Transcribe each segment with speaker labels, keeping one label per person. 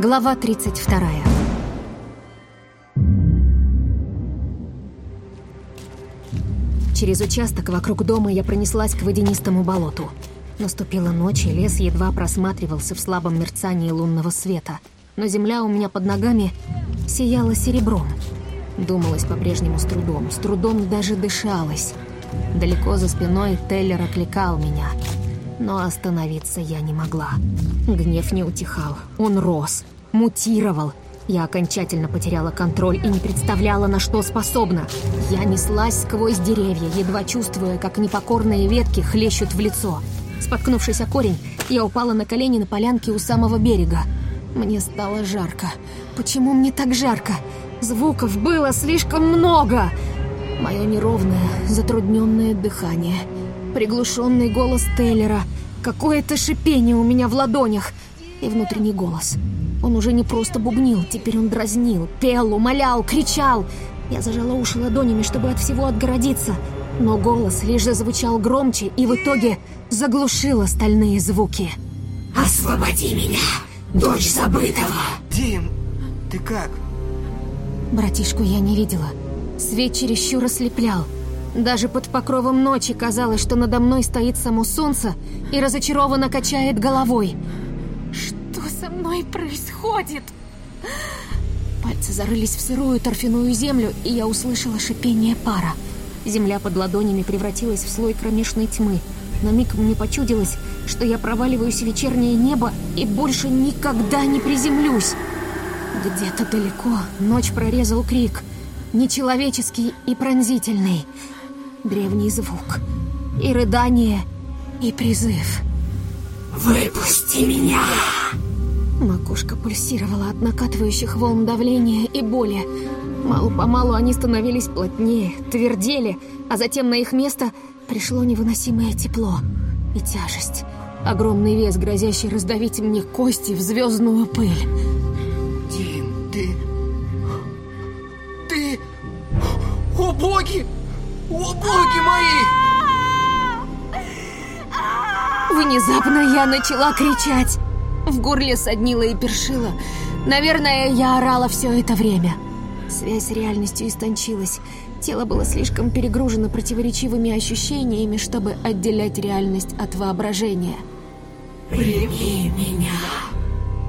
Speaker 1: Глава 32. Через участок вокруг дома я пронеслась к водянистому болоту. Наступила ночь, и лес едва просматривался в слабом мерцании лунного света. Но земля у меня под ногами сияла серебром. Думалось по-прежнему с трудом, с трудом даже дышалось. Далеко за спиной Теллер окликал меня. Но остановиться я не могла. Гнев не утихал, он рос, мутировал. Я окончательно потеряла контроль и не представляла, на что способна. Я неслась сквозь деревья, едва чувствуя, как непокорные ветки хлещут в лицо. Споткнувшись о корень, я упала на колени на полянке у самого берега. Мне стало жарко. Почему мне так жарко? Звуков было слишком много. Мое неровное, затрудненное дыхание. Приглушенный голос Тейлера. Какое-то шипение у меня в ладонях. И внутренний голос. Он уже не просто бубнил, теперь он дразнил, пел, умолял, кричал. Я зажала уши ладонями, чтобы от всего отгородиться. Но голос лишь зазвучал громче и в итоге заглушил остальные звуки.
Speaker 2: «Освободи меня, дочь забытого!»
Speaker 3: Дим, ты как?
Speaker 1: Братишку я не видела. Свет чересчур ослеплял. Даже под покровом ночи казалось, что надо мной стоит само солнце и разочарованно качает головой. Со мной происходит? Пальцы зарылись в сырую торфяную землю, и я услышала шипение пара. Земля под ладонями превратилась в слой кромешной тьмы. На миг мне почудилось, что я проваливаюсь в вечернее небо и больше никогда не приземлюсь. Где-то далеко ночь прорезал крик. Нечеловеческий и пронзительный. Древний звук. И рыдание, и призыв.
Speaker 2: «Выпусти меня!»
Speaker 1: Макушка пульсировала от накатывающих волн давления и боли. Мало-помалу они становились плотнее, твердели, а затем на их место пришло невыносимое тепло и тяжесть. Огромный вес, грозящий раздавить мне кости в звездную пыль.
Speaker 3: Дим, ты... Ты... О боги! О боги мои!
Speaker 1: Внезапно я начала кричать. В горле соднило и першило. Наверное, я орала все это время. Связь с реальностью истончилась. Тело было слишком перегружено противоречивыми ощущениями, чтобы отделять реальность от воображения.
Speaker 2: «Прими меня!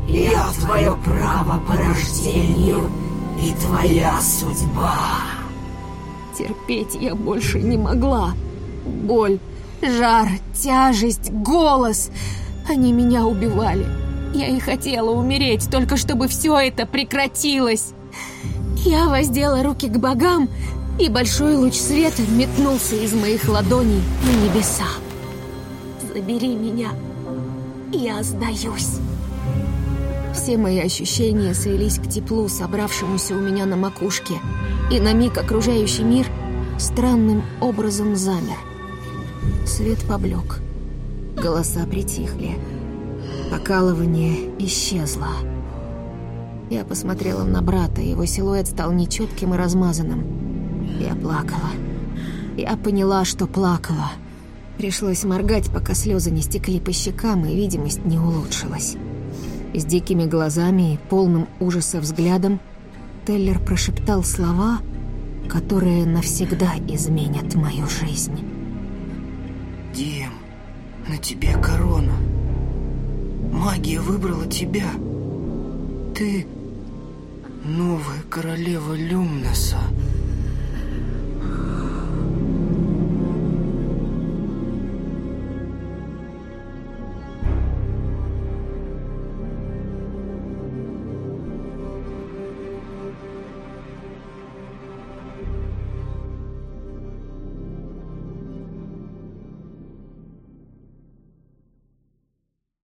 Speaker 2: Я твое право по рождению и твоя судьба!»
Speaker 1: Терпеть я больше не могла. Боль, жар, тяжесть, голос. Они меня убивали. Я и хотела умереть, только чтобы все это прекратилось. Я воздела руки к богам, и большой луч света метнулся из моих ладоней на небеса. Забери меня. Я сдаюсь. Все мои ощущения свелись к теплу, собравшемуся у меня на макушке, и на миг окружающий мир странным образом замер. Свет поблек. Голоса притихли. Покалывание исчезло. Я посмотрела на брата, его силуэт стал нечетким и размазанным. Я плакала. Я поняла, что плакала. Пришлось моргать, пока слезы не стекли по щекам, и видимость не улучшилась. С дикими глазами и полным ужаса взглядом Теллер прошептал слова, которые навсегда изменят мою жизнь.
Speaker 3: Дим, на тебе корона. Магия выбрала тебя. Ты новая королева Люмнеса.